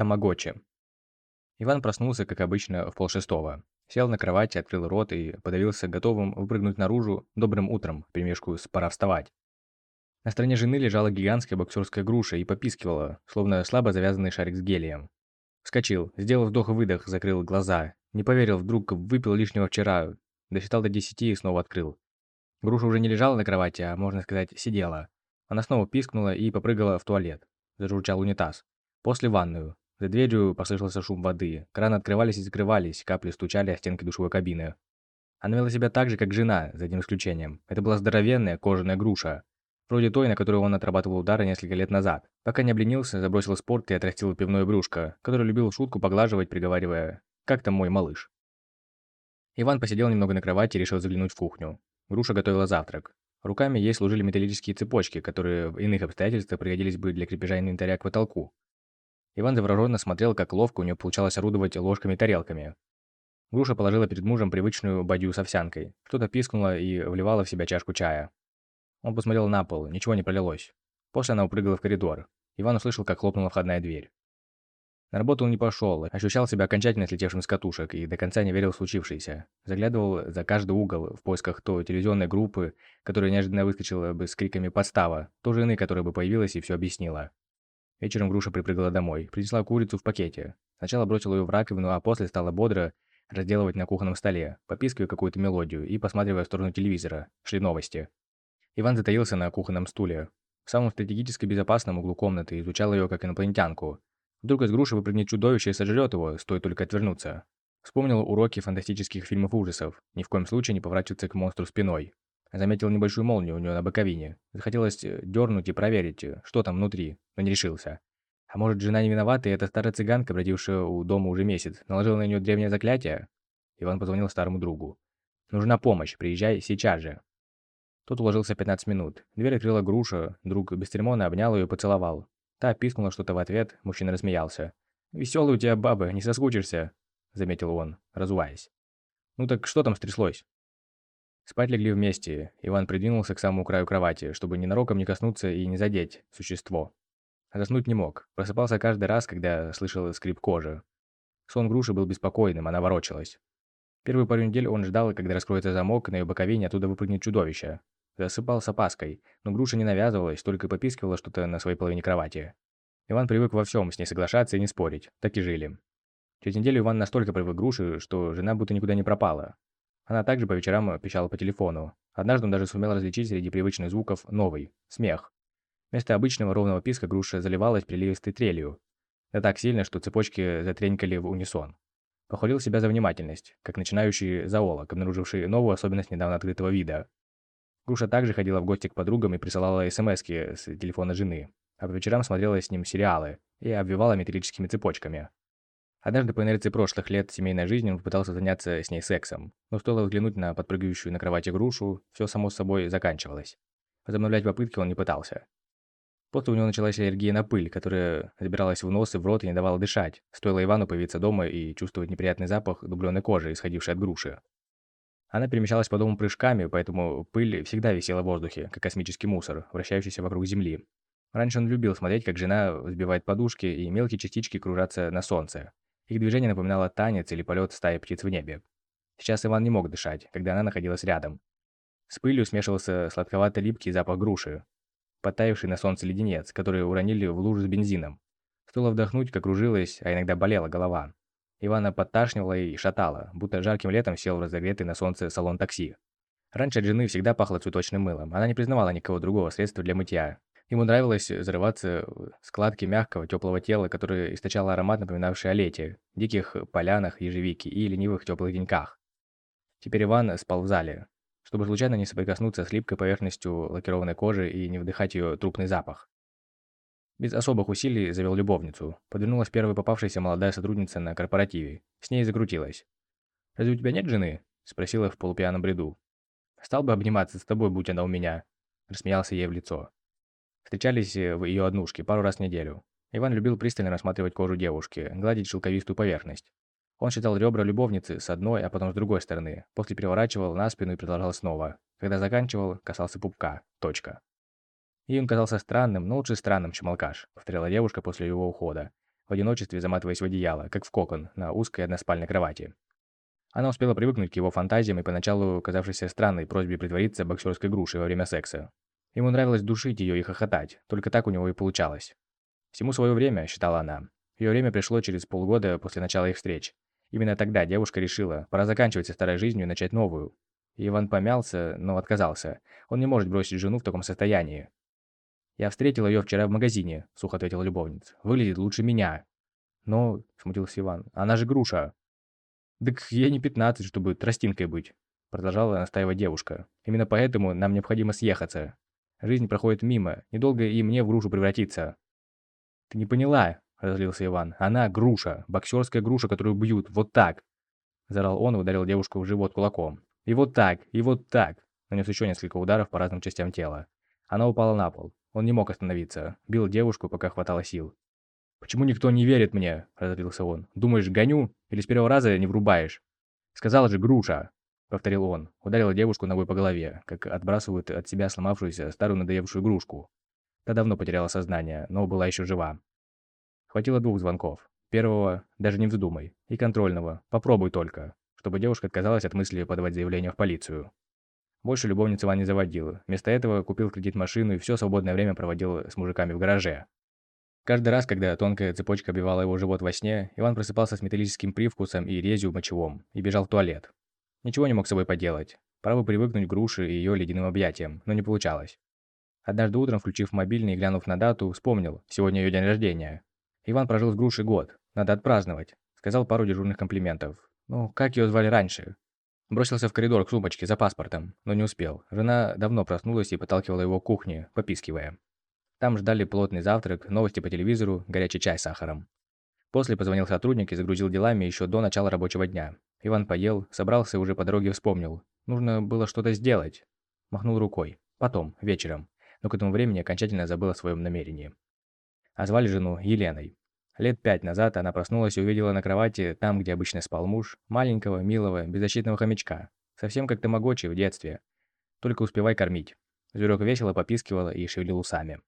Тамагочи. Иван проснулся, как обычно, в полшестого. Сел на кровати, открыл рот и подавился готовым выпрыгнуть наружу добрым утром, в примешку с «пора вставать». На стороне жены лежала гигантская боксерская груша и попискивала, словно слабо завязанный шарик с гелием. Вскочил, сделал вдох-выдох, закрыл глаза. Не поверил, вдруг выпил лишнего вчера. Досчитал до десяти и снова открыл. Груша уже не лежала на кровати, а, можно сказать, сидела. Она снова пискнула и попрыгала в туалет. Зажурчал унитаз. После ванную. За дверью послышался шум воды. Краны открывались и закрывались, капли стучали о стенки душевой кабины. Она вела себя так же, как жена, за одним исключением. Это была здоровенная кожаная груша. Вроде той, на которую он отрабатывал удары несколько лет назад. Пока не обленился, забросил спорт и отрастил пивное брюшко, которое любил шутку поглаживать, приговаривая «Как там мой малыш?». Иван посидел немного на кровати и решил заглянуть в кухню. Груша готовила завтрак. Руками ей служили металлические цепочки, которые в иных обстоятельствах пригодились бы для крепежа инвентаря к потолку. Иван завороженно смотрел, как ловко у нее получалось орудовать ложками и тарелками. Груша положила перед мужем привычную бадью с овсянкой. Что-то пискнуло и вливало в себя чашку чая. Он посмотрел на пол, ничего не пролилось. После она упрыгала в коридор. Иван услышал, как хлопнула входная дверь. На работу он не пошел, ощущал себя окончательно слетевшим с катушек и до конца не верил в случившееся. Заглядывал за каждый угол в поисках то телевизионной группы, которая неожиданно выскочила бы с криками «Подстава!», то жены, которая бы появилась и все объяснила. Вечером Груша припрыгала домой, принесла курицу в пакете. Сначала бросила ее в раковину, а после стала бодро разделывать на кухонном столе, попискивая какую-то мелодию и посматривая в сторону телевизора. Шли новости. Иван затаился на кухонном стуле. В самом стратегически безопасном углу комнаты изучал ее как инопланетянку. Вдруг из груши выпрыгнет чудовище и сожрет его, стоит только отвернуться. Вспомнил уроки фантастических фильмов ужасов. Ни в коем случае не поворачиваться к монстру спиной. Заметил небольшую молнию у него на боковине. Захотелось э, дернуть и проверить, э, что там внутри, но не решился. А может, жена не виновата, и эта старая цыганка, бродившая у дома уже месяц, наложила на нее древнее заклятие? Иван позвонил старому другу. «Нужна помощь, приезжай сейчас же». Тот уложился 15 минут. Дверь открыла груша, друг бесцеремонно обнял ее и поцеловал. Та пискнула что-то в ответ, мужчина рассмеялся. «Веселая у тебя баба, не соскучишься», — заметил он, разуваясь. «Ну так что там стряслось?» Спать легли вместе. Иван придвинулся к самому краю кровати, чтобы ненароком не коснуться и не задеть существо. заснуть не мог. Просыпался каждый раз, когда слышал скрип кожи. Сон груши был беспокойным, она ворочалась. Первые пару недель он ждал, когда раскроется замок, на ее боковине оттуда выпрыгнет чудовище. Засыпал с опаской, но груша не навязывалась, только попискивала что-то на своей половине кровати. Иван привык во всем с ней соглашаться и не спорить. Так и жили. Через неделю Иван настолько привык к груши, что жена будто никуда не пропала. Она также по вечерам пищала по телефону. Однажды он даже сумел различить среди привычных звуков новый – смех. Вместо обычного ровного писка груша заливалась приливистой трелью. Да так сильно, что цепочки затренькали в унисон. Похвалил себя за внимательность, как начинающий зоолог, обнаруживший новую особенность недавно открытого вида. Груша также ходила в гости к подругам и присылала смс с телефона жены, а по вечерам смотрела с ним сериалы и обвивала металлическими цепочками. Однажды по инерции прошлых лет семейной жизни он попытался заняться с ней сексом, но стоило взглянуть на подпрыгивающую на кровати грушу, все само собой заканчивалось. Возобновлять попытки он не пытался. После у него началась аллергия на пыль, которая забиралась в нос и в рот и не давала дышать. Стоило Ивану появиться дома и чувствовать неприятный запах дубленой кожи, исходившей от груши. Она перемещалась по дому прыжками, поэтому пыль всегда висела в воздухе, как космический мусор, вращающийся вокруг Земли. Раньше он любил смотреть, как жена взбивает подушки, и мелкие частички кружатся на солнце. Их движение напоминало танец или полет стаи птиц в небе. Сейчас Иван не мог дышать, когда она находилась рядом. С пылью смешивался сладковато-липкий запах груши, подтаявший на солнце леденец, который уронили в лужу с бензином. Стоило вдохнуть, как кружилась, а иногда болела голова. Ивана подташнивала и шатала, будто жарким летом сел в разогретый на солнце салон такси. Раньше от жены всегда пахло цветочным мылом. Она не признавала никого другого средства для мытья, Ему нравилось зарываться в складки мягкого, теплого тела, которое источало аромат, напоминавший о лете, диких полянах, ежевики и ленивых теплых деньках. Теперь Иван спал в зале, чтобы случайно не соприкоснуться с липкой поверхностью лакированной кожи и не вдыхать ее трупный запах. Без особых усилий завел любовницу. Подвернулась первая попавшаяся молодая сотрудница на корпоративе. С ней закрутилась. «Разве у тебя нет жены?» – спросила в полупьяном бреду. «Стал бы обниматься с тобой, будь она у меня», – рассмеялся ей в лицо. Встречались э, в ее однушке пару раз в неделю. Иван любил пристально рассматривать кожу девушки, гладить шелковистую поверхность. Он считал ребра любовницы с одной, а потом с другой стороны, после переворачивал на спину и продолжал снова. Когда заканчивал, касался пупка. Точка. И он казался странным, но лучше странным, чем алкаш, повторяла девушка после его ухода. в одиночестве заматываясь в одеяло, как в кокон, на узкой односпальной кровати. Она успела привыкнуть к его фантазиям и поначалу казавшейся странной просьбе притвориться боксерской грушей во время секса. Ему нравилось душить ее и хохотать, только так у него и получалось. Всему свое время, считала она. Ее время пришло через полгода после начала их встреч. Именно тогда девушка решила, пора заканчивать со старой жизнью и начать новую. Иван помялся, но отказался. Он не может бросить жену в таком состоянии. «Я встретил ее вчера в магазине», — сухо ответила любовница. «Выглядит лучше меня». «Но», — смутился Иван, — «она же груша». «Так я не пятнадцать, чтобы тростинкой быть», — продолжала настаивать девушка. «Именно поэтому нам необходимо съехаться. Жизнь проходит мимо, недолго и мне в грушу превратиться». «Ты не поняла», — разлился Иван. «Она груша, боксерская груша, которую бьют, вот так». Зарал он и ударил девушку в живот кулаком. «И вот так, и вот так». Нанес еще несколько ударов по разным частям тела. Она упала на пол. Он не мог остановиться. Бил девушку, пока хватало сил. «Почему никто не верит мне?» – разозлился он. «Думаешь, гоню? Или с первого раза не врубаешь?» «Сказал же, груша!» – повторил он. Ударил девушку ногой по голове, как отбрасывают от себя сломавшуюся старую надоевшую игрушку. Та давно потеряла сознание, но была еще жива. Хватило двух звонков. Первого «даже не вздумай» и контрольного «попробуй только», чтобы девушка отказалась от мысли подавать заявление в полицию. Больше любовницы Иван не заводил. Вместо этого купил кредит машину и все свободное время проводил с мужиками в гараже. Каждый раз, когда тонкая цепочка обвивала его живот во сне, Иван просыпался с металлическим привкусом и резью мочевом и бежал в туалет. Ничего не мог с собой поделать. Право привыкнуть к груше и ее ледяным объятиям, но не получалось. Однажды утром, включив мобильный и глянув на дату, вспомнил, сегодня ее день рождения. Иван прожил с грушей год, надо отпраздновать. Сказал пару дежурных комплиментов. Ну, как ее звали раньше? Бросился в коридор к сумочке за паспортом, но не успел. Жена давно проснулась и подталкивала его к кухне, попискивая. Там ждали плотный завтрак, новости по телевизору, горячий чай с сахаром. После позвонил сотрудник и загрузил делами еще до начала рабочего дня. Иван поел, собрался и уже по дороге вспомнил. Нужно было что-то сделать. Махнул рукой. Потом, вечером. Но к этому времени окончательно забыл о своем намерении. А звали жену Еленой. Лет пять назад она проснулась и увидела на кровати, там, где обычно спал муж, маленького, милого, беззащитного хомячка. Совсем как тамагочи в детстве. Только успевай кормить. Зверек весело попискивала и шевелил усами.